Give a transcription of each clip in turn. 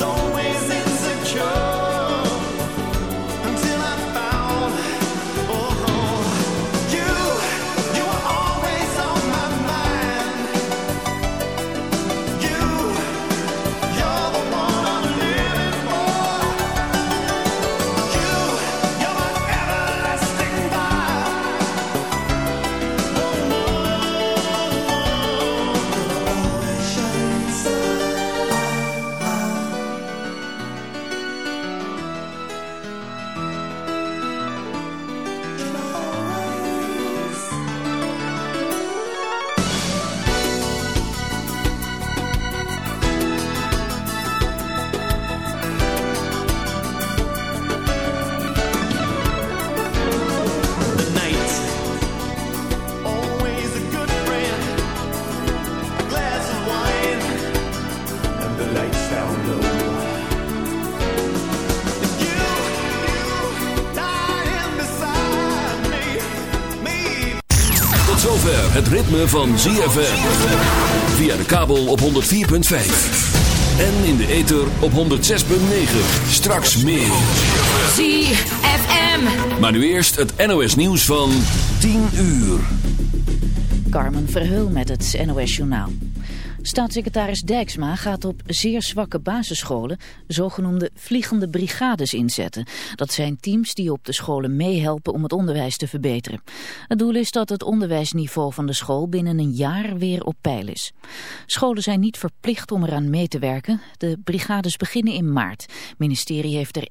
was van ZFM. Via de kabel op 104.5. En in de ether op 106.9. Straks meer. ZFM. Maar nu eerst het NOS nieuws van 10 uur. Carmen Verheul met het NOS journaal. Staatssecretaris Dijksma gaat op zeer zwakke basisscholen zogenoemde vliegende brigades inzetten. Dat zijn teams die op de scholen meehelpen om het onderwijs te verbeteren. Het doel is dat het onderwijsniveau van de school binnen een jaar weer op peil is. Scholen zijn niet verplicht om eraan mee te werken. De brigades beginnen in maart. Het ministerie heeft er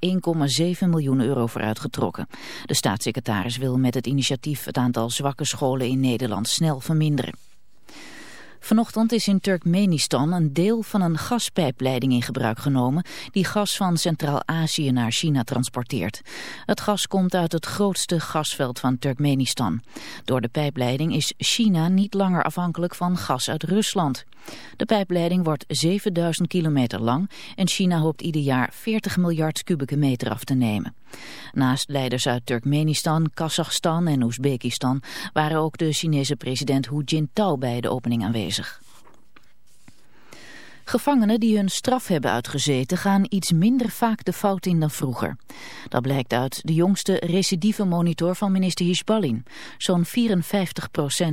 1,7 miljoen euro voor uitgetrokken. De staatssecretaris wil met het initiatief het aantal zwakke scholen in Nederland snel verminderen. Vanochtend is in Turkmenistan een deel van een gaspijpleiding in gebruik genomen die gas van Centraal-Azië naar China transporteert. Het gas komt uit het grootste gasveld van Turkmenistan. Door de pijpleiding is China niet langer afhankelijk van gas uit Rusland. De pijpleiding wordt 7000 kilometer lang en China hoopt ieder jaar 40 miljard kubieke meter af te nemen. Naast leiders uit Turkmenistan, Kazachstan en Oezbekistan waren ook de Chinese president Hu Jintao bij de opening aanwezig. Gevangenen die hun straf hebben uitgezeten gaan iets minder vaak de fout in dan vroeger. Dat blijkt uit de jongste recidieve monitor van minister Hisbalin. Zo'n 54%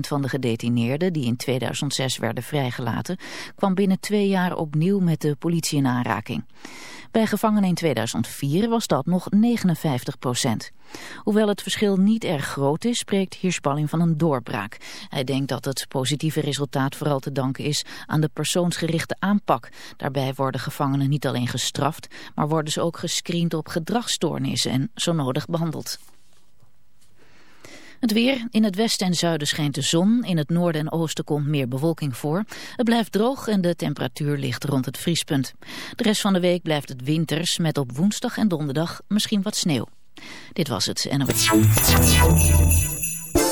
van de gedetineerden die in 2006 werden vrijgelaten... kwam binnen twee jaar opnieuw met de politie in aanraking. Bij gevangenen in 2004 was dat nog 59 procent. Hoewel het verschil niet erg groot is, spreekt Hirschballing van een doorbraak. Hij denkt dat het positieve resultaat vooral te danken is aan de persoonsgerichte aanpak. Daarbij worden gevangenen niet alleen gestraft, maar worden ze ook gescreend op gedragsstoornissen en zo nodig behandeld. Het weer. In het westen en zuiden schijnt de zon. In het noorden en oosten komt meer bewolking voor. Het blijft droog en de temperatuur ligt rond het vriespunt. De rest van de week blijft het winters met op woensdag en donderdag misschien wat sneeuw. Dit was het NOS.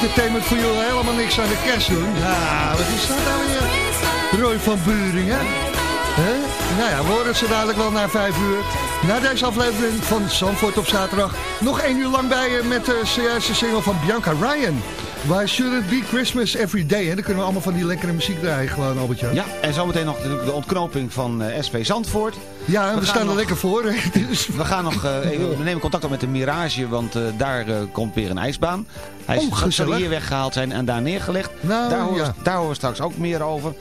Entertainment voor jullie helemaal niks aan de kerst doen? Ja, wat is dat nou weer? Roy van Buringen. Hè? Nou ja, we horen ze dadelijk wel na vijf uur. Na deze aflevering van Zandvoort op zaterdag. Nog één uur lang bij je met de zojuiste single van Bianca Ryan. Why should it be Christmas every day? En dan kunnen we allemaal van die lekkere muziek draaien gewoon, Albert-Jan. Ja, en zometeen nog de, ontknoping van eh, SV Zandvoort. Ja, en we, We staan er nog- lekker voor. Dus We gaan nog eh, we nemen contact op met de Mirage, want eh, daar eh, komt weer een ijsbaan. Hij Oh, is- hier weggehaald zijn en daar neergelegd. Nou, daar, horen ja. we, daar horen we straks ook meer over.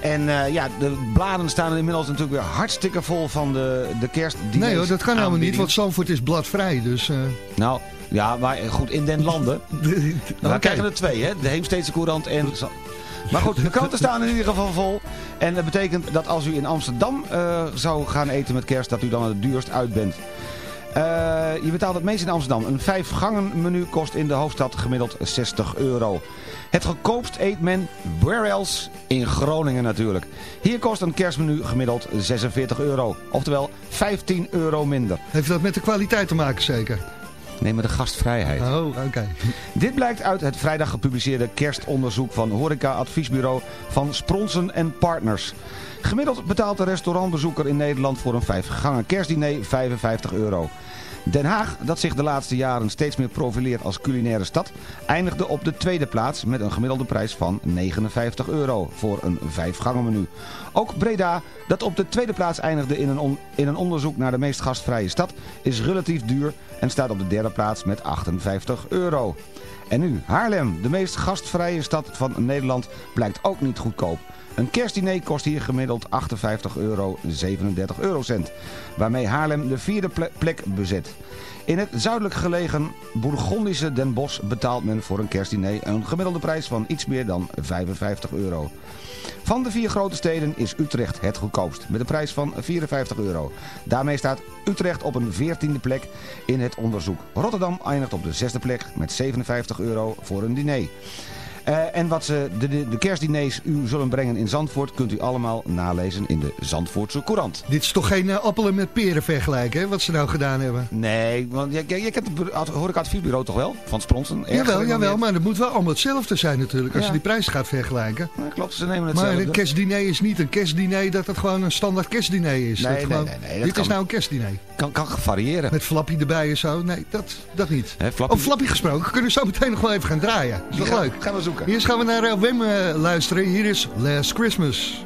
En ja, de bladen staan inmiddels natuurlijk weer hartstikke vol van de, de kerst. nee hoor, dat kan helemaal niet, want Zandvoort is bladvrij. Dus, Nou, ja, maar goed, in den landen. We krijgen er twee, hè? De Heemsteedse Courant en... Maar goed, de kranten staan in ieder geval vol. En dat betekent dat als u in Amsterdam eh, zou gaan eten met kerst, dat u dan het duurst uit bent. Eh, je betaalt het meest in Amsterdam. Een vijf gangen menu kost in de hoofdstad gemiddeld 60 euro. Het goedkoopst eet men where else? In Groningen natuurlijk. Hier kost een kerstmenu gemiddeld 46 euro. Oftewel 15 euro minder. Heeft dat met de kwaliteit te maken zeker? Maar de gastvrijheid. Oh, oké. Dit blijkt uit het vrijdag gepubliceerde kerstonderzoek van horeca-adviesbureau van Spronsen en Partners. Gemiddeld betaalt de restaurantbezoeker in Nederland voor een vijf gangen kerstdiner 55 euro. Den Haag, dat zich de laatste jaren steeds meer profileert als culinaire stad, eindigde op de tweede plaats met een gemiddelde prijs van 59 euro voor een vijfgangenmenu. Ook Breda, dat op de tweede plaats eindigde in een, in een onderzoek naar de meest gastvrije stad, is relatief duur en staat op de derde plaats met 58 euro. En nu, Haarlem, de meest gastvrije stad van Nederland, blijkt ook niet goedkoop. Een kerstdiner kost hier gemiddeld 58 euro 37 eurocent, waarmee Haarlem de vierde ple- plek bezet. In het zuidelijk gelegen Bourgondische Den Bosch betaalt men voor een kerstdiner een gemiddelde prijs van iets meer dan 55 euro. Van de vier grote steden is Utrecht het goedkoopst, met een prijs van 54 euro. Daarmee staat Utrecht op een 14e plek in het onderzoek. Rotterdam eindigt op de zesde plek met 57 euro voor een diner. Eh, en wat ze de, de, de kerstdiners u zullen brengen in Zandvoort... kunt u allemaal nalezen in de Zandvoortse Courant. Dit is toch geen eh, appelen met peren vergelijken, hè, wat ze nou gedaan hebben? Nee, want je, je, je kent het bureau- horeca-adviesbureau toch wel? Van Spronsen? Jawel, jawel, maar dat moet wel allemaal hetzelfde zijn natuurlijk, als Ja. je die prijs gaat vergelijken. Ja, klopt, ze nemen Maar hetzelfde. een kerstdiner is niet een kerstdiner dat het gewoon een standaard kerstdiner is. Nee, Dat nee, gewoon- nee, nee, dat dit kan- is nou een kerstdiner. kan, kan variëren. Met flappie erbij en zo. Nee, dat, dat niet. Hè, Flappy? Op flappie gesproken kunnen we zo meteen nog wel even gaan draaien. Is toch leuk? Gaan we. Eerst gaan we naar Wim eh, luisteren. Hier is Last Christmas.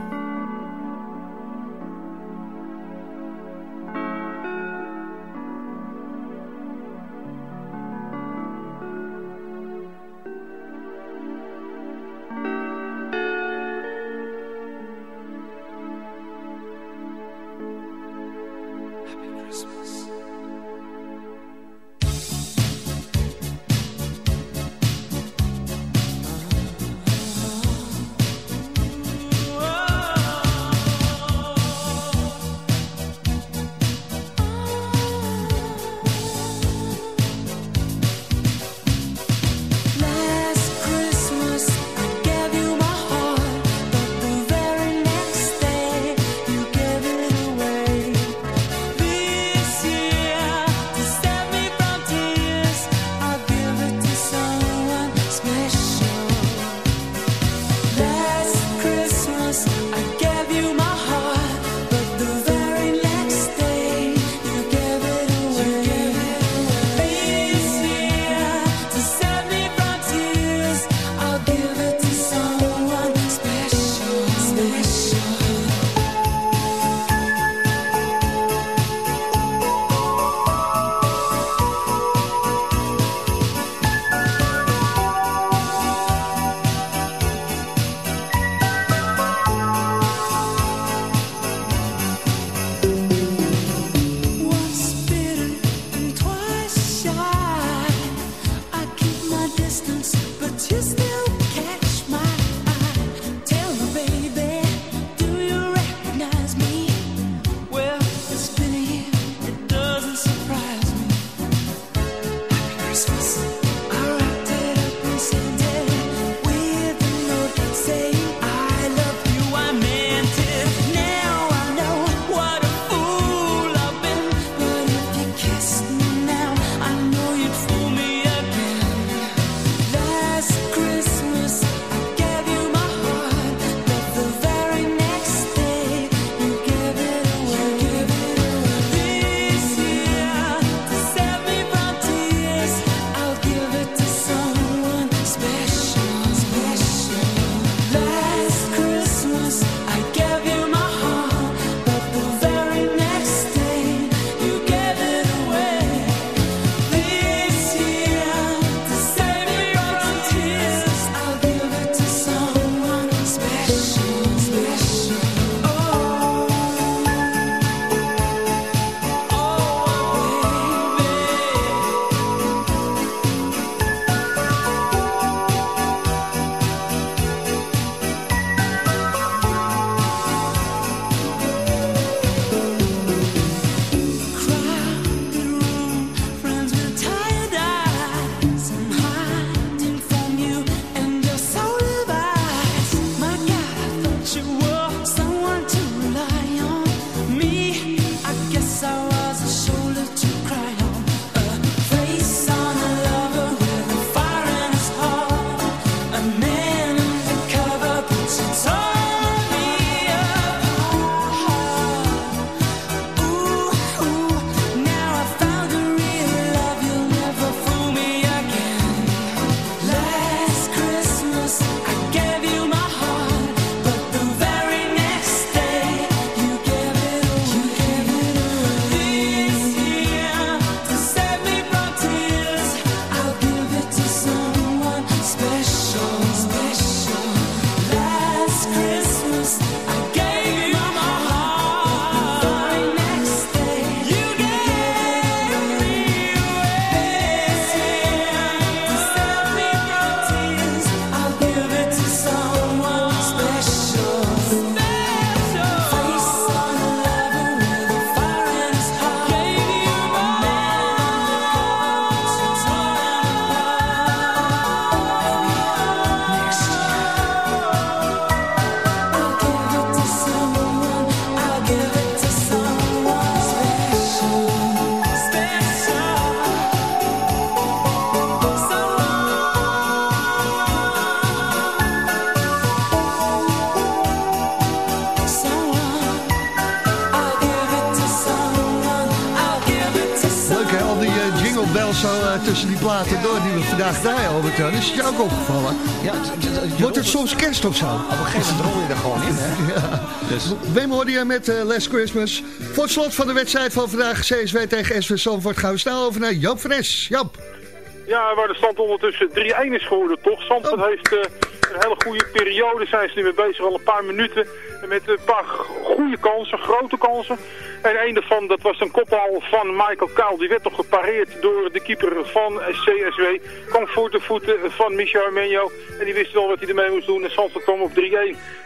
Kerst of zo? Op een gegeven moment rol je er gewoon in, hè? Ja. Dus, Wim hoorde je met eh, Last Christmas. Voor het slot van de wedstrijd van vandaag, CSW tegen SV Zandvoort, gaan we snel over naar Joop van Es. Jap. Ja, waar de stand ondertussen 3-1 is geworden, toch? Zandvoort Oh. heeft eh, hele goede periode. Zijn ze nu mee bezig, al een paar minuten. Met een paar goede kansen, grote kansen. En een daarvan, dat was een kopbal van Michael Kuil. Die werd toch gepareerd door de keeper van CSW. Kwam voor de voeten van Michel Armenio. En die wist wel wat hij ermee moest doen. En Zandvoort kwam op 3-1.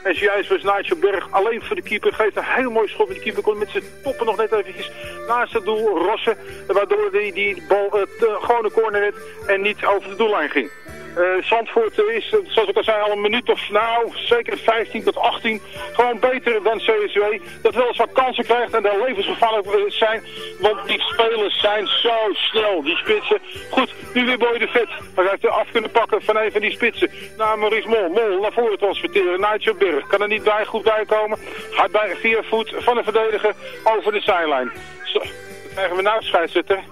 En zojuist was Nigel Berg alleen voor de keeper. Geeft een heel mooi schot. De keeper kon met zijn toppen nog net eventjes naast het doel rossen. Waardoor die, die bal het gewone corner werd en niet over de doellijn ging. Eh, Zandvoort is, eh, zoals ik al zei, al een minuut of nou, zeker 15 tot 18, gewoon beter dan CSW. Dat wel eens wat kansen krijgt en daar levensgevaarlijk eh, zijn, want die spelers zijn zo snel, die spitsen. Goed, nu weer Boy de Vet. Hij heeft er af kunnen pakken van een van die spitsen. Naar Maurice Mol. Mol naar voren transporteren. Nigel Berg kan er niet bij, goed bij komen. Gaat bij via voet van de verdediger over de zijlijn. Zo, wat krijgen we nou, scheidsrechter?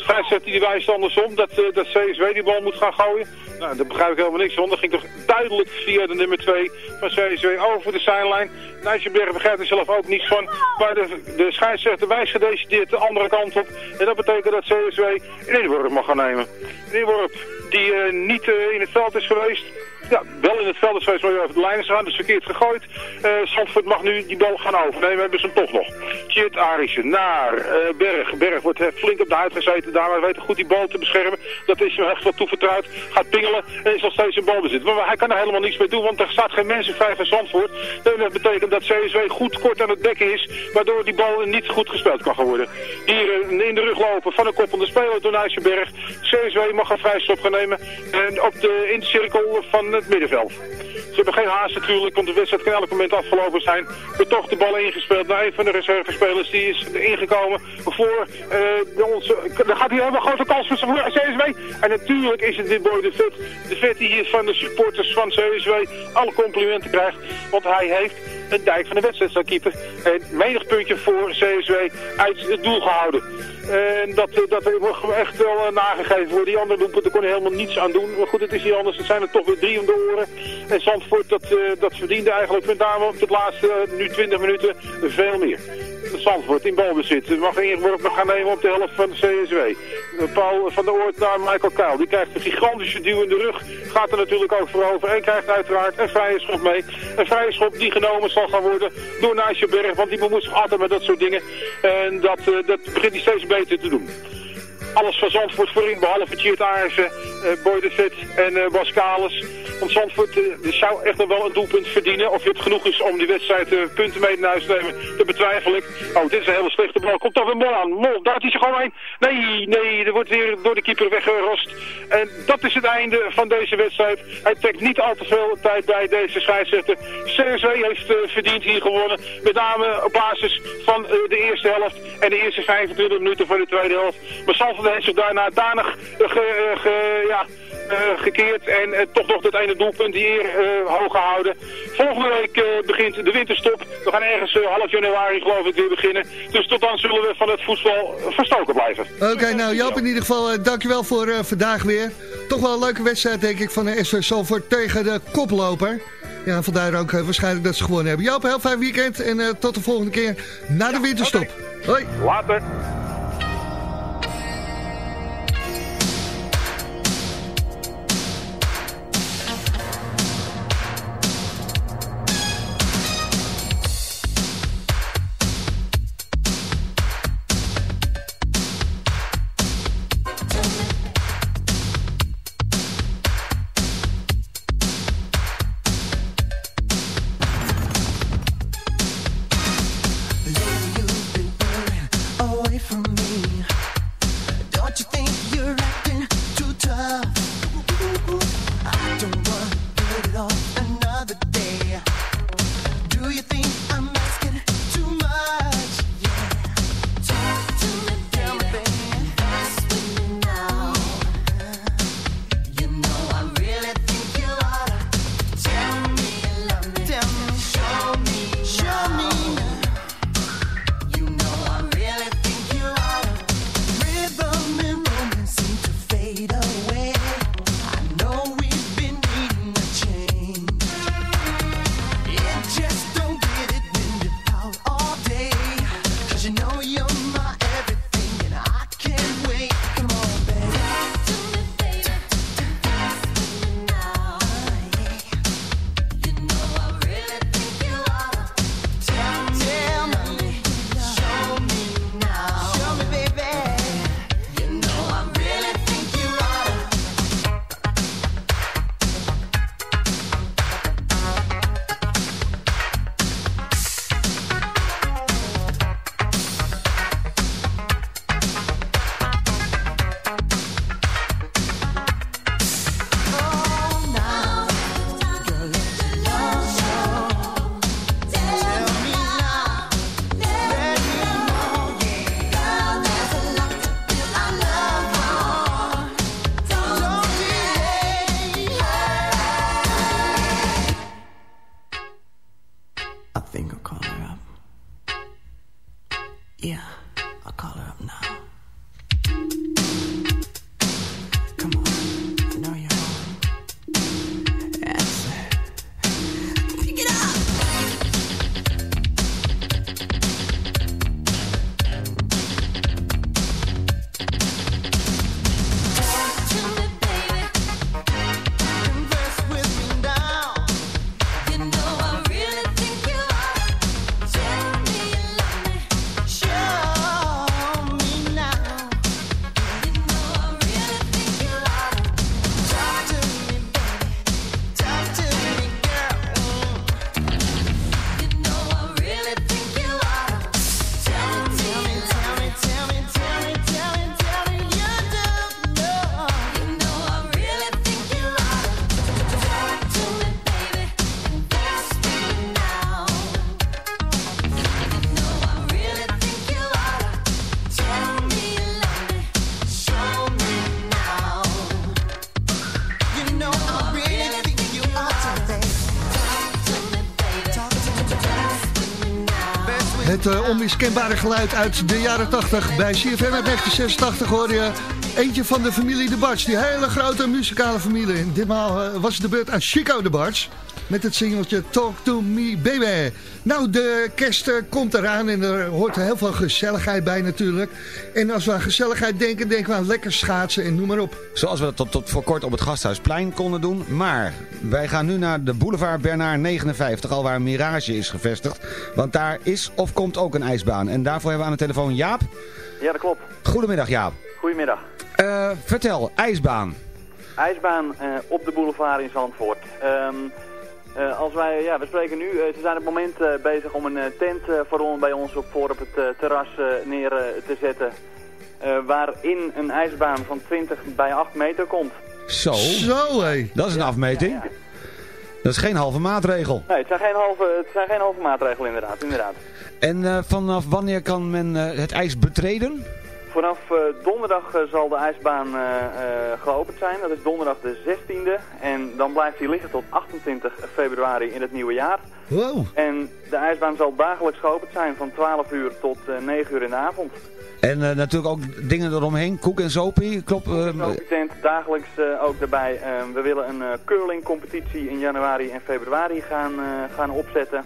Scheidsrechter die wijst andersom dat, eh, dat CSW die bal moet gaan gooien. Nou, daar begrijp ik helemaal niks van. Dat ging toch duidelijk via de nummer 2 van CSW over de zijlijn. Nijsselberg begrijpt er zelf ook niets van. Maar de, de scheidsrechter wijst gedecideerd de andere kant op. En dat betekent dat CSW een inworp mag gaan nemen. Een inworp die eh, niet eh, in het veld is geweest. Ja, wel in het veld is geweest, maar over de lijn is dus verkeerd gegooid. Eh Zandvoort mag nu die bal gaan overnemen, hebben ze hem toch nog. Tjit Arissen naar Berg. Berg wordt flink op de huid gezeten daar, maar weet goed die bal te beschermen. Dat is hem echt wat toevertrouwd. Gaat pingelen en is nog steeds een balbezit. Maar hij kan er helemaal niets mee doen, want er staat geen mensen vrij van Zandvoort. Dat betekent dat CSW goed kort aan het bekken is, waardoor die bal niet goed gespeeld kan worden. Hier in de rug lopen van een koppelde speler door Nijsselberg. CSW mag een nemen en op de, in de cirkel van het middenveld. Ze hebben geen haast natuurlijk, want de wedstrijd kan elk moment afgelopen zijn. Er toch de bal ingespeeld naar een van de reservespelers. Die is ingekomen voor de onze... Dan gaat hij helemaal grote kans voor CSW. En natuurlijk is het dit boy de Vet. De Vet die hier van de supporters van CSW alle complimenten krijgt. Want hij heeft een dijk van de wedstrijd staan keeper. En menig puntje voor CSW uit het doel gehouden. En dat, dat moet echt wel eh, nagegeven worden. Die andere doelpunten kon hij helemaal niets aan doen. Maar goed, het is niet anders. Er zijn er toch weer drie om de oren. En Zandvoort, dat, eh, dat verdiende eigenlijk met name op de laatste, eh, nu 20 minuten, veel meer. Zandvoort in balbezit. Mag ingeworpen gaan nemen op de helft van de CSW. Paul van der Oort naar Michael Kuil. Die krijgt een gigantische duw in de rug. Gaat er natuurlijk ook voor over. En krijgt uiteraard een vrije schop mee. Een vrije schop die genomen zal gaan worden door Nijsselberg. Want die bemoeit zich altijd met dat soort dingen. En dat, eh, dat begint hij steeds beter te doen alles van Zandvoort voorin, behalve Tjeerd Aarsen, eh de Vet en eh Bas. Want Zandvoort eh, zou echt nog wel een doelpunt verdienen. Of het genoeg is om die wedstrijd eh, punten mee naar huis te nemen, dat betwijfel ik. Oh, dit is een hele slechte bal. Komt toch weer Mol aan. Mol, daar is er gewoon heen. Nee, nee, er wordt weer door de keeper weggerost. En dat is het einde van deze wedstrijd. Hij trekt niet al te veel tijd bij deze scheidsrechter. CSW heeft eh, verdiend hier gewonnen. Met name op basis van eh, de eerste helft en de eerste 25 minuten van de tweede helft. Maar Zandvoort zich daarna danig eh, ge, eh, ge- ja, eh, gekeerd en toch nog dat ene doelpunt hier hoog gehouden. Volgende week begint de winterstop. We gaan ergens half januari geloof ik weer beginnen. Dus tot dan zullen we van het voetbal verstoken blijven. Oké, nou Joop in ieder geval, dankjewel voor vandaag weer. Toch wel een leuke wedstrijd denk ik van de SV Zandvoort tegen de koploper. Ja, vandaar ook waarschijnlijk dat ze gewonnen hebben. Joop, heel fijn weekend en tot de volgende keer na de winterstop. Hoi. Later. Onmiskenbare geluid uit de jaren 80. Bij CFM uit 1986 hoorde je eentje van de familie De Barts. Die hele grote muzikale familie. En ditmaal eh, was het de beurt aan Chico De Barts. Met het singeltje Talk to Me Baby. Nou, de kerst eh, komt eraan en er hoort heel veel gezelligheid bij natuurlijk. En als we aan gezelligheid denken, denken we aan lekker schaatsen en noem maar op. Zoals we dat tot voor kort op het Gasthuisplein konden doen. Maar wij gaan nu naar de boulevard Bernard 59, al waar Mirage is gevestigd. Want daar is of komt ook een ijsbaan. En daarvoor hebben we aan de telefoon Jaap. Ja, dat klopt. Goedemiddag Jaap. Goedemiddag. Eh, vertel, ijsbaan. IJsbaan eh, op de boulevard in Zandvoort. Ehm, eh, als wij, ja, we spreken nu, ze zijn op het moment bezig om een tent voor ons, bij ons op, voor op het terras neer te zetten. waarin een ijsbaan van 20 bij 8 meter komt. Zo. Zo hé. Dat is een afmeting. Dat is geen halve maatregel. Nee, het zijn geen halve, het zijn geen halve maatregelen inderdaad. inderdaad. En eh, vanaf wanneer kan men eh, het ijs betreden? Vanaf eh, donderdag eh, zal de ijsbaan eh, geopend zijn. Dat is donderdag de 16e. En dan blijft hij liggen tot 28 februari in het nieuwe jaar. Wow. En de ijsbaan zal dagelijks geopend zijn van 12 uur tot eh, 9 uur in de avond. En natuurlijk ook dingen eromheen, koek en zopie. Klopt. Ook tent dagelijks ook daarbij. Eh, we willen een eh, curling competitie in januari en februari gaan, gaan opzetten.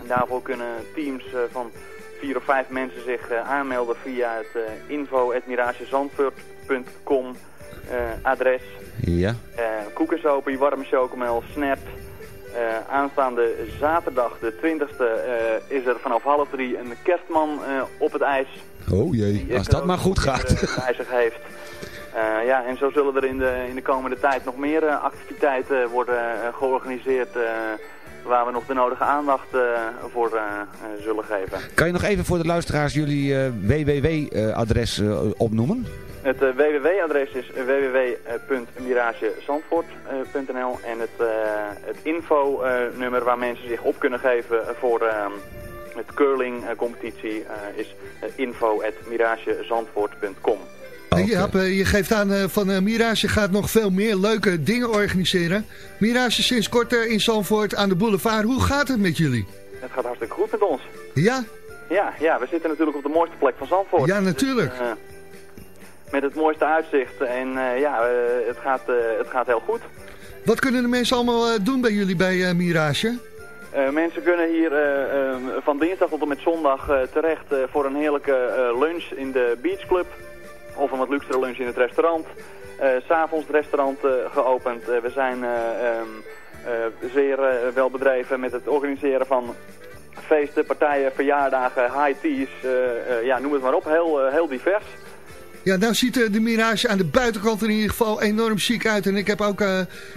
En daarvoor kunnen teams van vier of vijf mensen zich eh, aanmelden via het uh, info.miragezandvoort.com eh, adres. ja. Koekensopie, warme chocomel, snap. Eh, aanstaande zaterdag, de 20e, eh, is er vanaf half drie een kerstman eh, op het ijs. Oh jee, als dat maar goed gaat. eh, bij zich heeft. Eh, ja, en zo zullen er in de, in de komende tijd nog meer eh, activiteiten worden eh, georganiseerd... waar we nog de nodige aandacht eh, voor eh, zullen geven. Kan je nog even voor de luisteraars jullie eh, www-adres opnoemen? Het www-adres is www.miragezandvoort.nl en het, het info-nummer waar mensen zich op kunnen geven voor ehm, het curling-competitie is info.miragezandvoort.com. Jaap, je geeft aan eh, van eh, Mirage gaat nog veel meer leuke dingen organiseren. Mirage is sinds kort eh, in Zandvoort aan de boulevard. Hoe gaat het met jullie? Het gaat hartstikke goed met ons. Ja? Ja, ja, we zitten natuurlijk op de mooiste plek van Zandvoort. Ja, natuurlijk. Dus, met het mooiste uitzicht en eh, ja, eh, het, gaat, eh, het gaat heel goed. Wat kunnen de mensen allemaal doen bij jullie bij Mirage? Eh, mensen kunnen hier van dinsdag tot en met zondag eh, terecht eh, voor een heerlijke eh, lunch in de Beach Club. Of een wat luxere lunch in het restaurant. Eh, S'avonds het restaurant eh, geopend. Eh, we zijn eh, ehm, eh, zeer wel bedreven met het organiseren van feesten, partijen, verjaardagen, high teas. ja, noem het maar op. Heel, heel divers. Ja, nou ziet de Mirage aan de buitenkant in ieder geval enorm chic uit. En ik heb ook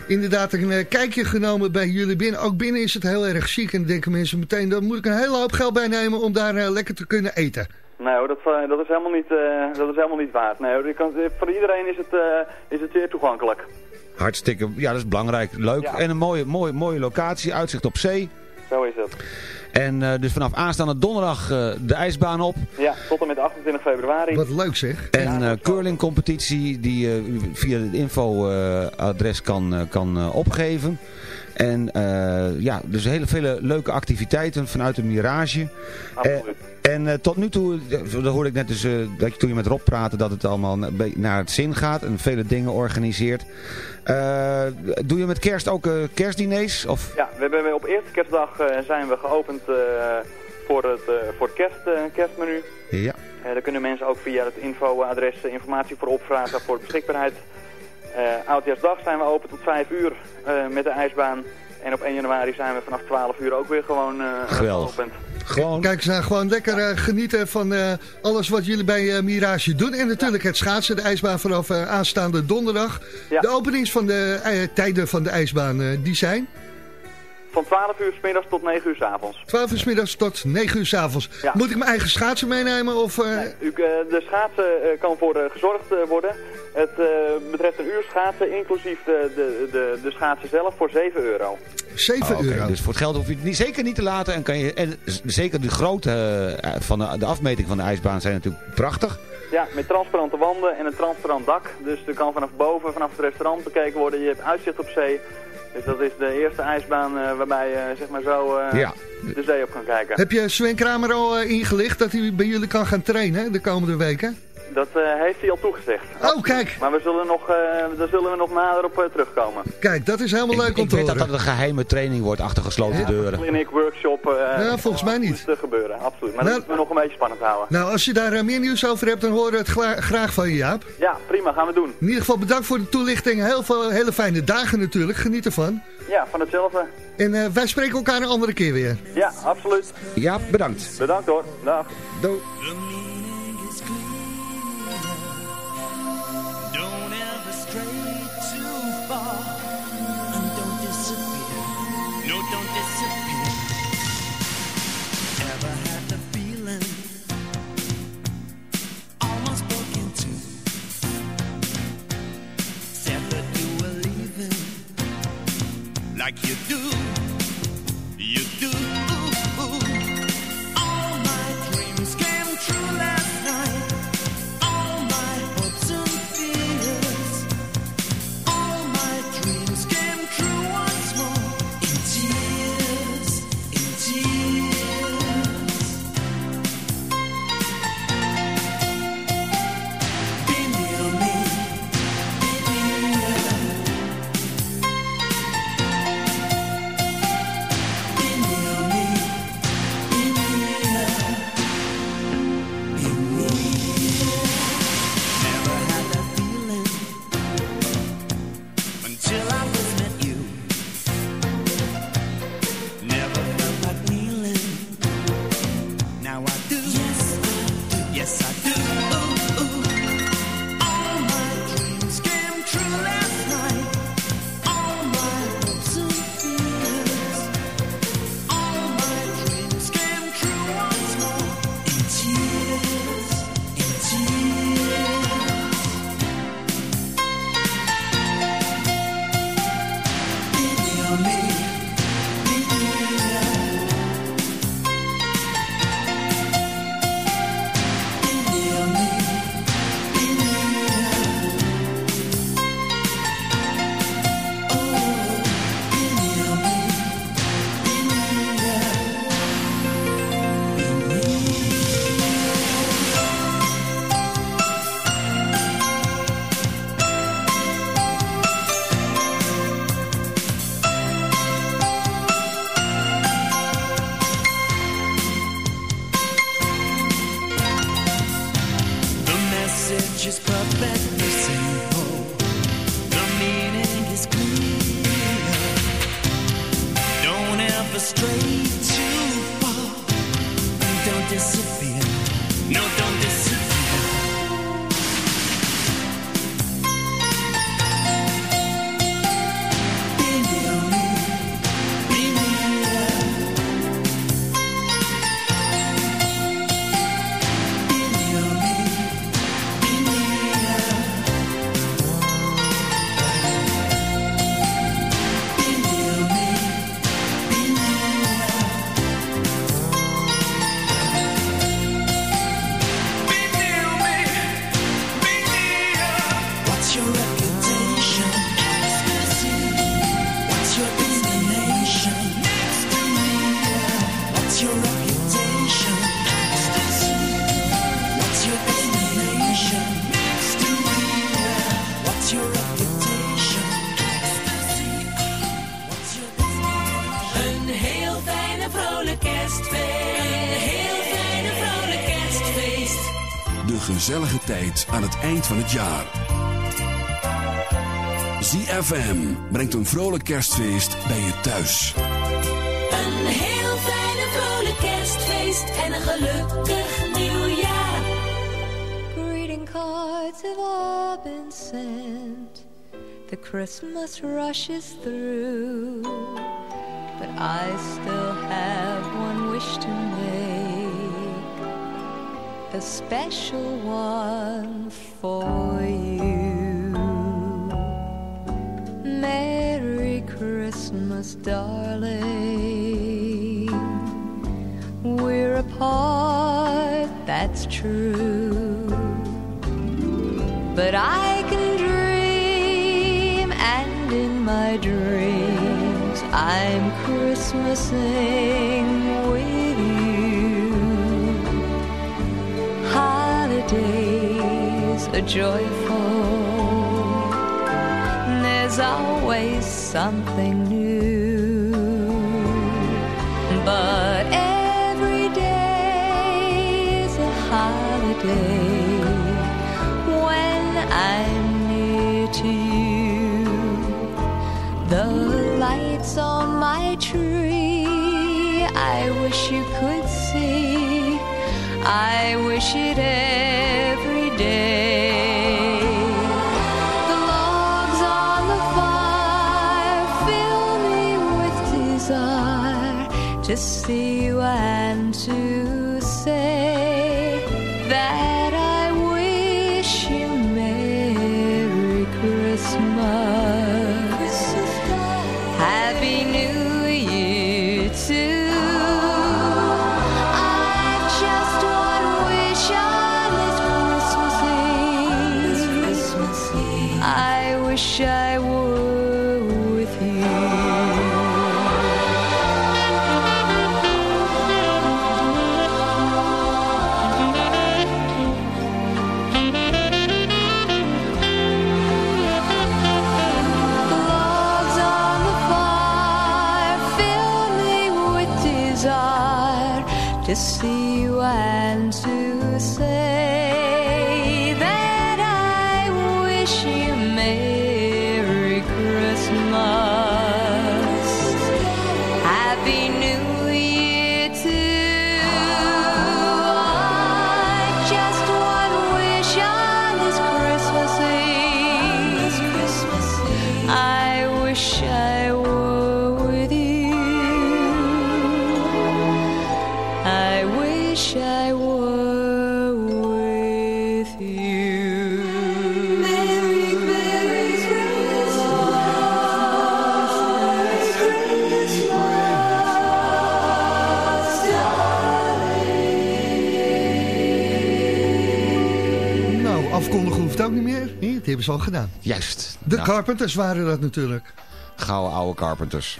inderdaad een kijkje genomen bij jullie binnen. Ook binnen is het heel erg chic. En denken mensen meteen, daar moet ik een hele hoop geld bij nemen om daar lekker te kunnen eten. Nee hoor, dat, eh, dat, is helemaal niet, eh, dat is helemaal niet waard. Nee hoor, je kan, voor iedereen is het, eh, is het zeer toegankelijk. Hartstikke, ja dat is belangrijk. Leuk. Ja. En een mooie, mooie, mooie locatie, uitzicht op zee. Zo is het. En eh, dus vanaf aanstaande donderdag eh, de ijsbaan op. Ja, tot en met 28 februari. Wat leuk zeg. En eh curlingcompetitie die eh, u via het infoadres kan, eh, kan eh, opgeven. En eh, ja, dus hele vele leuke activiteiten vanuit de Mirage. Absoluut. Eh, en eh, tot nu toe, dat hoorde ik net dus, dat je toen je met Rob praatte, dat het allemaal naar het zin gaat en vele dingen organiseert. Doe je met kerst ook kerstdiners? Of? Ja, we hebben op eerste kerstdag zijn we geopend voor het, voor het kerst, kerstmenu. Ja. Daar kunnen mensen ook via het infoadres informatie voor opvragen voor beschikbaarheid. Eh Oudjaarsdag zijn we open tot 5 uur eh, met de ijsbaan. En op 1 januari zijn we vanaf 12 uur ook weer gewoon eh, Geweldig. geopend. Gewoon. Kijk eens aan, gewoon lekker eh, genieten van eh, alles wat jullie bij eh, Mirage doen. En natuurlijk het schaatsen, de ijsbaan vanaf eh, aanstaande donderdag. Ja. De openings van de eh, tijden van de ijsbaan, eh, die zijn Van 12 uur 's middags tot 9 uur 's avonds. 12 uur 's middags tot 9 uur 's avonds. Ja. Moet ik mijn eigen schaatsen meenemen? Of, eh, U, eh, de schaatsen eh, kan voor eh, gezorgd worden. Het eh, betreft een uur schaatsen, inclusief de, de, de, de schaatsen zelf, voor 7 euro. 7 Oké, euro. Dus voor het geld hoef je het niet, zeker niet te laten. En, kan je, en zeker de grootte van de, de afmeting van de ijsbaan zijn natuurlijk prachtig. Ja, met transparante wanden en een transparant dak. Dus er kan vanaf boven, vanaf het restaurant bekeken worden. Je hebt uitzicht op zee. Dus dat is de eerste ijsbaan eh, waarbij je zeg maar zo eh, Ja. de zee op kan kijken. Heb je Sven Kramer al eh, ingelicht dat hij bij jullie kan gaan trainen de komende weken? Dat eh, heeft hij al toegezegd. Oh, kijk. Maar we zullen nog, eh, daar zullen we nog nader op eh, terugkomen. Kijk, dat is helemaal leuk Ik, om ik te weet dat horen. dat een geheime training wordt achter gesloten deuren. Clinic, workshop. eh Ja, volgens mij niet. moet te gebeuren, absoluut. Maar Nou- dat moeten we nog een beetje spannend houden. Nou, als je daar eh, meer nieuws over hebt, dan horen we het graag van je, Jaap. Ja, prima, gaan we doen. In ieder geval bedankt voor de toelichting. Heel veel hele fijne dagen natuurlijk. Geniet ervan. Ja, van hetzelfde. En eh, wij spreken elkaar een andere keer weer. Ja, absoluut. Ja, bedankt. Bedankt hoor. Dag. Doei. Like you do. Don't stray too far. Don't disappear. No, don't disappear. Van het jaar. ZFM brengt een vrolijk kerstfeest bij je thuis. Een heel fijne vrolijk kerstfeest en een gelukkig nieuwjaar. Greeting cards have all been sent. The Christmas rush is through. But I still have one wish to make. A special one for you. Merry Christmas darling. We're apart, that's true. But I can dream, and in my dreams, I'm Christmasing with Holidays are joyful. There's always something new. But every day is a holiday when I'm near to you. The lights on my tree, I wish you could see. I wish it every be new. Dat hebben ze al gedaan. Juist. De Nou, Carpenters waren dat natuurlijk. Gouden oude Carpenters.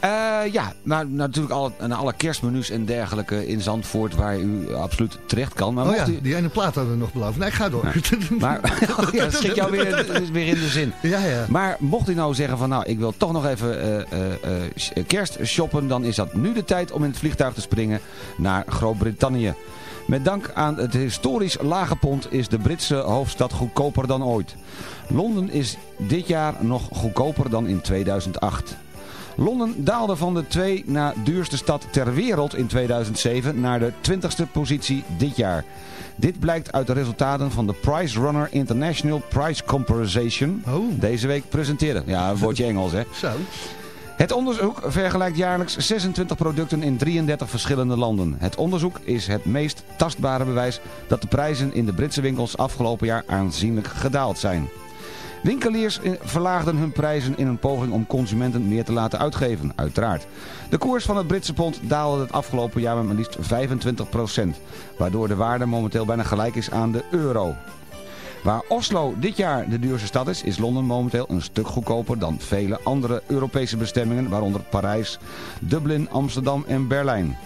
Eh, ja, nou, natuurlijk al, en alle kerstmenu's en dergelijke in Zandvoort waar u absoluut terecht kan. Maar oh ja, u... die ene plaat hadden we nog beloofd. Nee, ga door. Maar oh ja, dat schiet jou weer, weer in de zin. Ja, ja. Maar mocht u nou zeggen van nou, ik wil toch nog even eh, eh, kerst shoppen, dan is dat nu de tijd om in het vliegtuig te springen naar Groot-Brittannië. Met dank aan het historisch lage pond is de Britse hoofdstad goedkoper dan ooit. Londen is dit jaar nog goedkoper dan in 2008. Londen daalde van de twee na duurste stad ter wereld in 2007 naar de 20ste positie dit jaar. Dit blijkt uit de resultaten van de Price Runner International Price Comparison deze week presenteren. Ja, een woordje Engels hè. Zo. Het onderzoek vergelijkt jaarlijks 26 producten in 33 verschillende landen. Het onderzoek is het meest tastbare bewijs dat de prijzen in de Britse winkels afgelopen jaar aanzienlijk gedaald zijn. Winkeliers verlaagden hun prijzen in een poging om consumenten meer te laten uitgeven, uiteraard. De koers van het Britse pond daalde het afgelopen jaar met maar liefst 25%, waardoor de waarde momenteel bijna gelijk is aan de euro. Waar Oslo dit jaar de duurste stad is, is Londen momenteel een stuk goedkoper dan vele andere Europese bestemmingen, waaronder Parijs, Dublin, Amsterdam en Berlijn.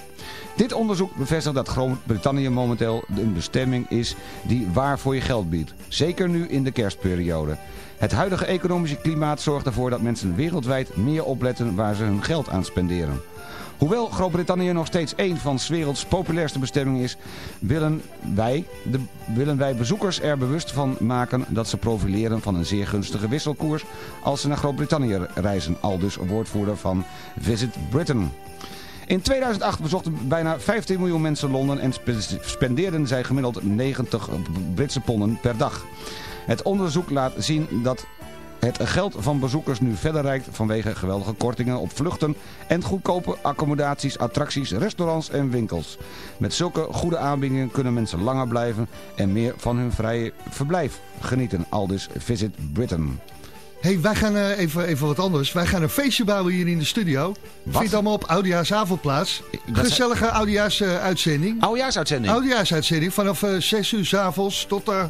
Dit onderzoek bevestigt dat Groot-Brittannië momenteel een bestemming is die waar voor je geld biedt. Zeker nu in de kerstperiode. Het huidige economische klimaat zorgt ervoor dat mensen wereldwijd meer opletten waar ze hun geld aan spenderen. Hoewel Groot-Brittannië nog steeds één van 's werelds populairste bestemmingen is, willen wij, de, willen wij bezoekers er bewust van maken dat ze profileren van een zeer gunstige wisselkoers als ze naar Groot-Brittannië reizen, al dus een woordvoerder van Visit Britain. In 2008 bezochten bijna 15 miljoen mensen Londen en spe- spendeerden zij gemiddeld 90 Britse ponden per dag. Het onderzoek laat zien dat het geld van bezoekers nu verder reikt vanwege geweldige kortingen op vluchten en goedkope accommodaties, attracties, restaurants en winkels. Met zulke goede aanbiedingen kunnen mensen langer blijven en meer van hun vrije verblijf genieten. Aldus Visit Britain. hey, wij gaan eh, even, even wat anders. Wij gaan een feestje bouwen hier in de studio. Vindt allemaal op Oudejaarsavond plaats. Dat Gezellige Oudejaars-uitzending. Oudejaarsuitzending. Oudejaarshuitzending vanaf eh 6 uur 's avonds tot eh,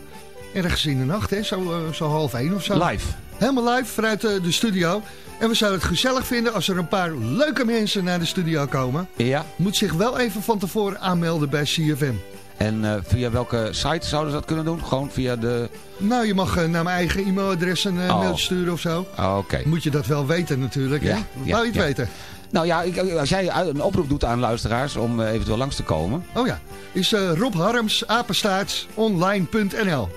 ergens in de nacht, hè? Zo, eh, zo half één of zo. Live. Helemaal live vanuit eh, de studio. En we zouden het gezellig vinden als er een paar leuke mensen naar de studio komen. Ja. Moet zich wel even van tevoren aanmelden bij CFM. En eh, via welke site zouden ze dat kunnen doen? Gewoon via de... Nou, je mag naar mijn eigen e-mailadres een Oh. mailtje sturen of zo. Oh, Oké. Moet je dat wel weten natuurlijk, Ja, hè? ja, Wou je het ja. weten? Nou ja, ik- als jij een oproep doet aan luisteraars om eventueel langs te komen. Oh ja, is Rob Harms, apenstaart, online.nl.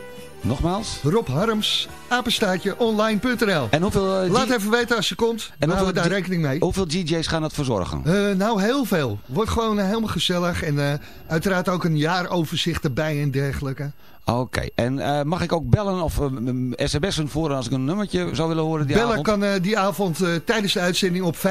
Nogmaals. Rob Harms, apenstaartje, online.nl. En hoeveel, eh, Laat even weten als je komt. en En houden we daar rekening mee. Hoeveel DJ's gaan dat verzorgen? Eh, nou, heel veel. Wordt gewoon eh, helemaal gezellig. En uiteraard ook een jaaroverzicht erbij en dergelijke. Oké. En mag ik ook bellen of m- sms'en voor als ik een nummertje zou willen horen die Bellen avond? kan eh, die avond tijdens de uitzending op 5730393.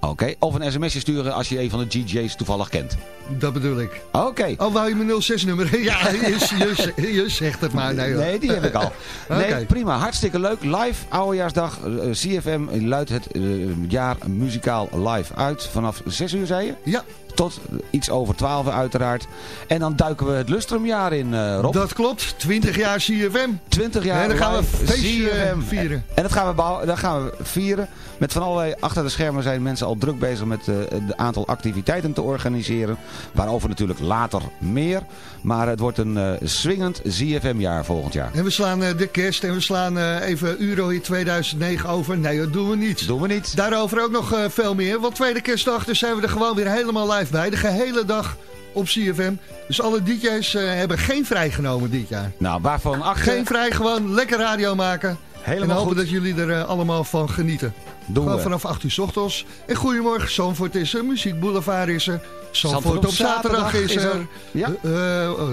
Oké. Of een sms'je sturen als je een van de DJ's toevallig kent. Dat bedoel ik. Oké. Oh, wou je mijn 06-nummer? ja, je, je, je zegt het maar. Nee. Nee, die heb ik al. Nee, prima. Hartstikke leuk. Live, oudejaarsdag. eh, CFM luidt het eh, jaar muzikaal live uit. Vanaf 6 uur, zei je? Ja, Tot iets over 12 uur uiteraard. En dan duiken we het Lustrumjaar in, eh, Rob. dat klopt. 20 jaar CFM. 20 jaar En dan gaan we feestje, CFM. vieren. En dat gaan we, bouwen, dat gaan we vieren. Met van allerlei achter de schermen zijn mensen al druk bezig met eh, het aantal activiteiten te organiseren. Waarover natuurlijk later meer. Maar het wordt een eh, swingend ZFM-jaar volgend jaar. En we slaan de kerst en we slaan even Euro in 2009 over. Nee, dat doen we niet. Doen we niet. Daarover ook nog veel meer. Want tweede kerstdag, dus zijn we er gewoon weer helemaal live bij. De gehele dag op CFM. Dus alle DJ's eh, hebben geen vrijgenomen dit jaar. Nou, waarvan acht Geen vrij, gewoon lekker radio maken. Helemaal en hopen goed. dat jullie er eh, allemaal van genieten. Doen gewoon we. vanaf 8 uur s ochtends. En goedemorgen, Zandvoort is er. Muziek Boulevard is er. Zandvoort, op zaterdag, is er. Ja. Eh,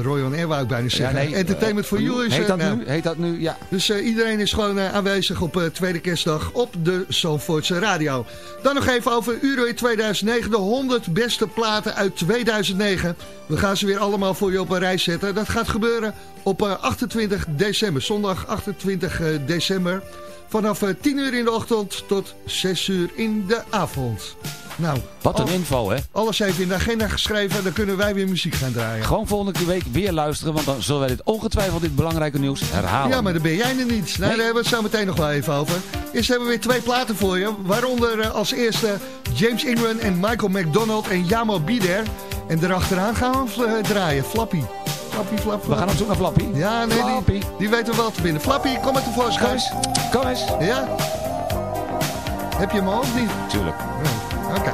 Roy on Air wou ik bijna Ja, zeggen. nee, Entertainment for eh, You is heet er. dat Nou, nu? Heet dat nu? Ja. dus iedereen is gewoon aanwezig op tweede kerstdag op de Zandvoortse radio. Dan nog even over Euro in 2009. De 100 beste platen uit 2009. We gaan ze weer allemaal voor je op een rij zetten. Dat gaat gebeuren op eh, 28 december. Zondag 28 eh, december. Vanaf eh, 10 uur in de ochtend tot 6 uur in de avond. Nou, Wat een al- info, hè? alles even in de agenda geschreven. Dan kunnen wij weer muziek gaan draaien. Gewoon volgende week weer luisteren, want dan zullen wij dit ongetwijfeld dit belangrijke nieuws herhalen. Ja, maar dan ben jij er niet. Nou, Daar hebben we het zo meteen nog wel even over. Eerst hebben we weer twee platen voor je. Waaronder eh, als eerste James Ingram en Michael McDonald en Jamo Bieder. En erachteraan gaan we eh, draaien. Flappy. Flappy, flap, We gaan op zoek naar Flappy. Ja, nee, Flappy. die, die weten we wel te vinden. Flappy, kom maar Kom tevoorschijn. eens. Kom eens. Ja? Heb je hem al of niet? Tuurlijk. Ja, Oké.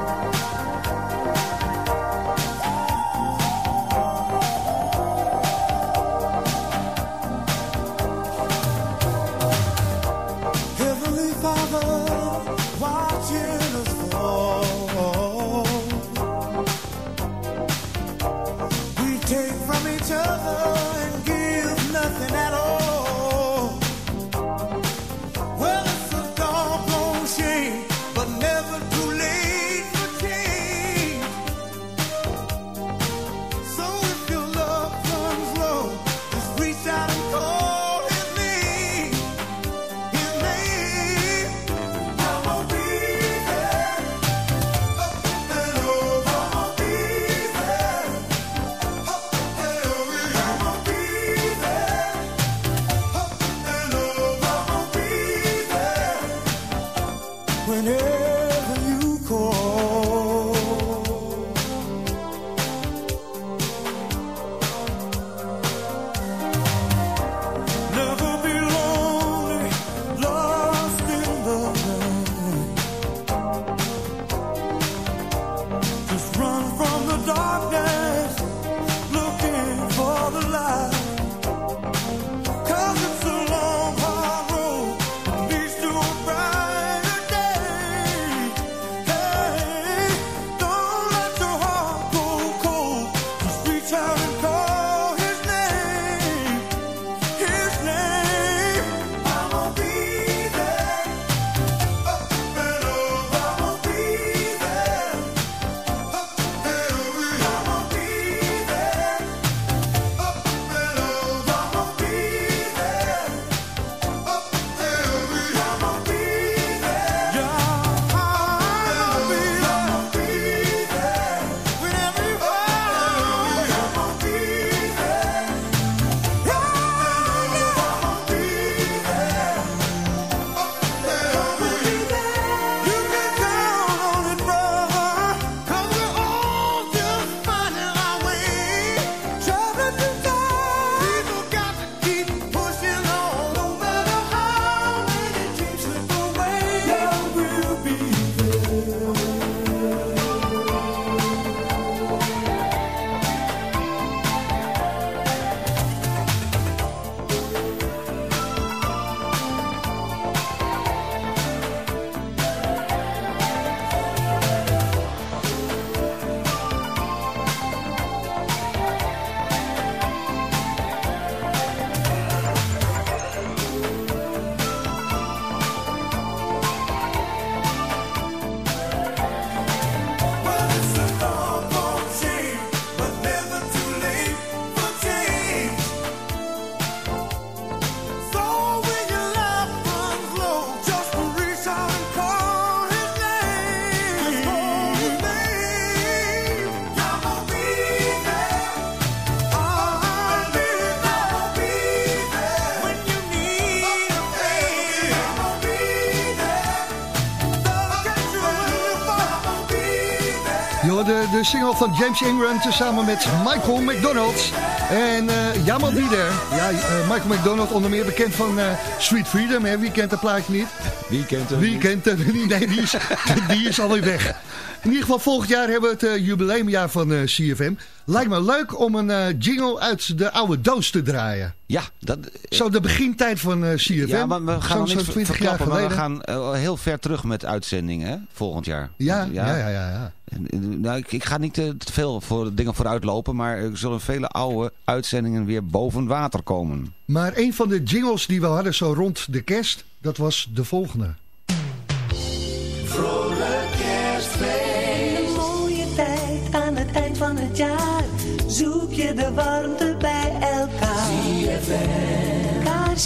Hoorde de single van James Ingram tezamen met Michael McDonald. En uh, Jamal Bieder. Ja, uh, Michael McDonald onder meer bekend van uh, Sweet Freedom. Hè? Wie kent dat plaatje niet? Wie kent hem Wie kent hem niet? Nee, die is, die is alweer weg. In ieder geval volgend jaar hebben we het jubileumjaar van CFM. Lijkt me leuk om een uh, jingle uit de oude doos te draaien. Ja, dat... Zo de begintijd van uh, CFM. Ja, maar we gaan zo, nog zo niet 20 jaar geleden. we gaan uh, heel ver terug met uitzendingen, hè, volgend jaar. Ja, ja, ja. ja, nou, ik, ik, ga niet te, te veel voor dingen vooruit lopen, maar er zullen vele oude uitzendingen weer boven water komen. Maar een van de jingles die we hadden zo rond de kerst, dat was de volgende.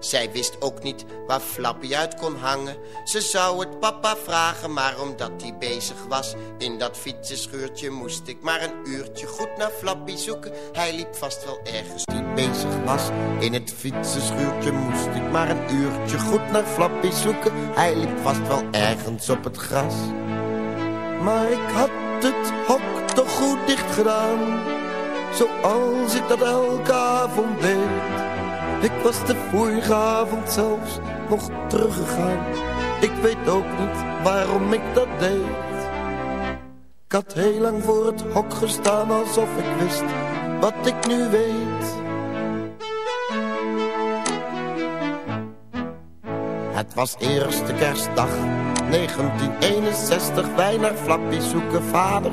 Zij wist ook niet waar Flappy uit kon hangen. Ze zou het papa vragen, maar omdat hij bezig was in dat fietsenschuurtje moest ik maar een uurtje goed naar Flappy zoeken. Hij liep vast wel ergens die bezig was in het fietsenschuurtje moest ik maar een uurtje goed naar Flappy zoeken. Hij liep vast wel ergens op het gras. Maar ik had het hok toch goed dicht gedaan, zoals ik dat elke avond deed. Ik was de vorige avond zelfs nog teruggegaan. Ik weet ook niet waarom ik dat deed. Ik had heel lang voor het hok gestaan alsof ik wist wat ik nu weet. Het was eerste kerstdag 1961. Wij naar Flappy zoeken vader.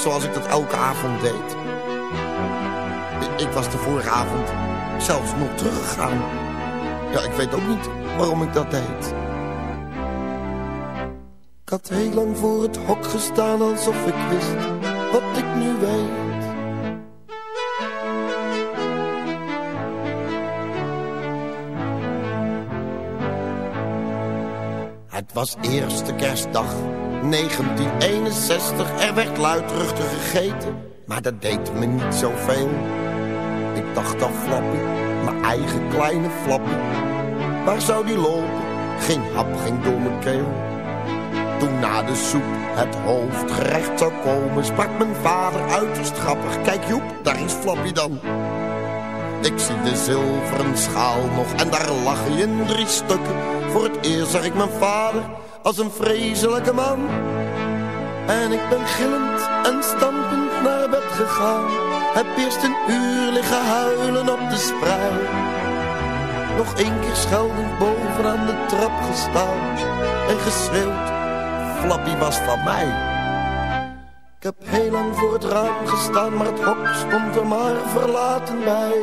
zoals ik dat elke avond deed. Ik was de vorige avond zelfs nog teruggegaan. Ja, ik weet ook niet waarom ik dat deed. Ik had heel lang voor het hok gestaan alsof ik wist wat ik nu weet. Het was eerste kerstdag 1961, er werd luidruchtig gegeten, maar dat deed me niet zoveel. Ik dacht aan Flappy, mijn eigen kleine Flappy. Waar zou die lopen? Geen hap door mijn keel. Toen na de soep het hoofdgerecht zou komen, sprak mijn vader uiterst grappig. Kijk Joep, daar is Flappy dan. Ik zie de zilveren schaal nog en daar lag hij in drie stukken. Voor het eerst zag ik mijn vader als een vreselijke man. En ik ben gillend en stampend naar bed gegaan. Heb eerst een uur liggen huilen op de sprei. Nog één keer scheldend bovenaan de trap gestaan. En geschreeuwd, Flappy was van mij. Ik heb heel lang voor het raam gestaan, maar het hok stond er maar verlaten bij.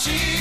Touchy,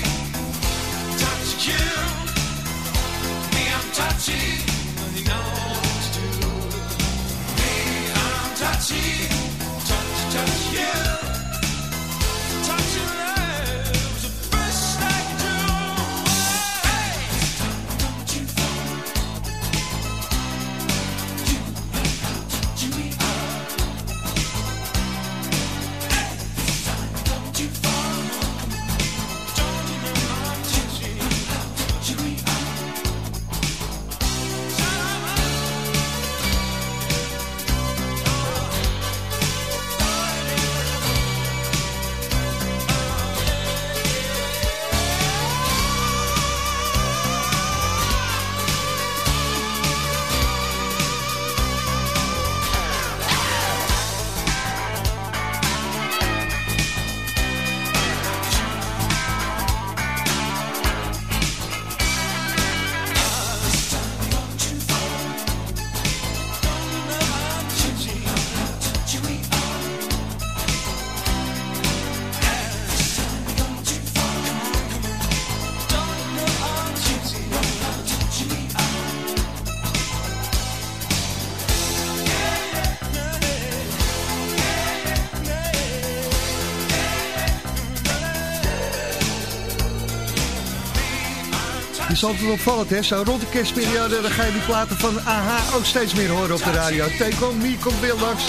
is altijd opvallend, hè? Zo rond de kerstperiode dan ga je die platen van AHA ook steeds meer horen op de radio. Take on me, komt weer langs.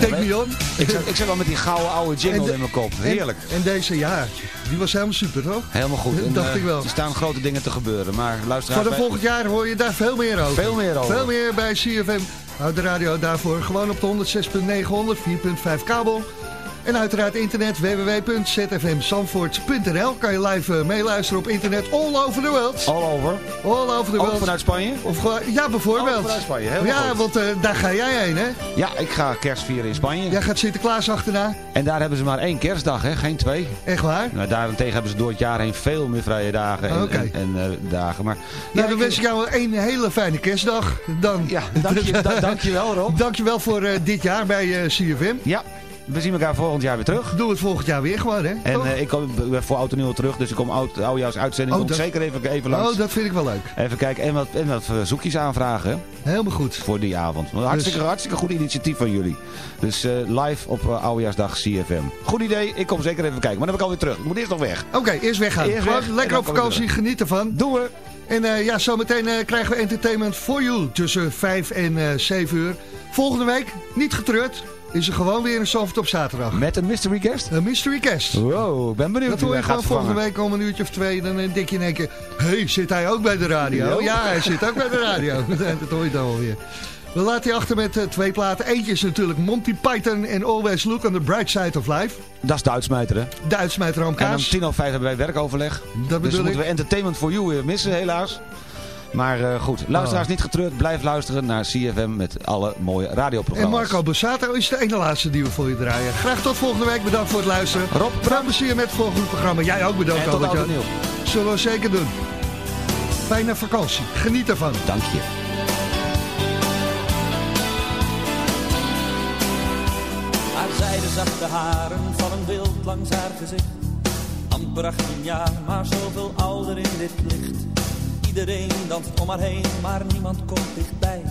Take me on. Ik zit, ik wel met die gouden oude jingle de- in mijn kop. Heerlijk. En, en deze, ja, die was helemaal super, toch? Helemaal goed. En, dacht eh, ik wel. Er staan grote dingen te gebeuren. Maar luister Van de volgend jaar hoor je daar veel meer over. Veel meer over. Veel meer bij CFM. Houd de radio daarvoor gewoon op de 106.9, 104.5 kabel. En uiteraard internet www.zfmzandvoort.nl Kan je live eh, meeluisteren op internet all over the world. All over. All over the Ook world. vanuit Spanje? Of, gewoon- ja, bijvoorbeeld. Ook vanuit Spanje, helemaal ja, goed. want eh, daar ga jij heen, hè? Ja, ik ga kerst vieren in Spanje. Jij gaat Sinterklaas achterna. En daar hebben ze maar één kerstdag, hè? geen twee. Echt waar? Nou, daarentegen hebben ze door het jaar heen veel meer vrije dagen en, en, en, eh, dagen. Maar, Nou, dan wens ik jou een hele fijne kerstdag. Dan. Ja, dank je, da- dank je wel Rob. Dankjewel voor eh, dit jaar bij eh, CFM. Ja, we zien elkaar volgend jaar weer terug. Doe het volgend jaar weer gewoon, hè? En eh, ik kom voor oud en nieuw terug, dus ik kom oud, oudejaars uitzending Oh, dat- zeker even, even langs. Oh, dat vind ik wel leuk. Even kijken en wat, en wat verzoekjes aanvragen Helemaal goed. voor die avond. Hartstikke, Dus- hartstikke goed initiatief van jullie. Dus eh, live op uh, Oudejaarsdag CFM. Goed idee, ik kom zeker even kijken. Maar dan ben ik alweer terug. Ik moet eerst nog weg. Oké, eerst weggaan. Eerst weg lekker op vakantie, geniet ervan. Doen we. En eh, ja, zometeen eh, krijgen we Entertainment for You tussen 5 en eh 7 uur. Volgende week, niet getreurd, is er gewoon weer een Soft op zaterdag. Met een mystery guest? Een mystery guest. Wow, ik ben benieuwd Dat hoor je gewoon volgende week om een uurtje of twee. Dan eh, denk je in één keer, hé, hey, zit hij ook bij de radio? Ja. Ja, hij zit ook bij de radio. dat hoor je dan alweer. We laten je achter met eh, twee platen. Eentje is natuurlijk Monty Python en Always Look on the Bright Side of Life. Dat is de uitsmijter, hè? De uitsmijter En om tien over vijf hebben wij werkoverleg. Dat dus moeten we Entertainment for You weer missen, helaas. Maar eh, goed, oh. luisteraars niet getreurd. Blijf luisteren naar CFM met alle mooie radioprogramma's. En Marco Bussato is de ene laatste die we voor je draaien. Graag tot volgende week. Bedankt voor het luisteren. Rob, veel plezier met het volgende programma. Jij ook bedankt. En tot Albert Zullen we zeker doen. Fijne vakantie. Geniet ervan. Dank je. Haar de haren van een wild langs haar gezicht. Jaar, maar zoveel ouder in dit licht Iedereen danst om haar heen, maar niemand komt dichtbij.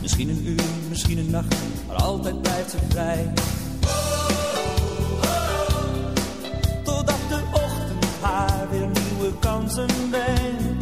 Misschien een uur, misschien een nacht, maar altijd blijft ze vrij. Totdat de ochtend haar weer nieuwe kansen brengt.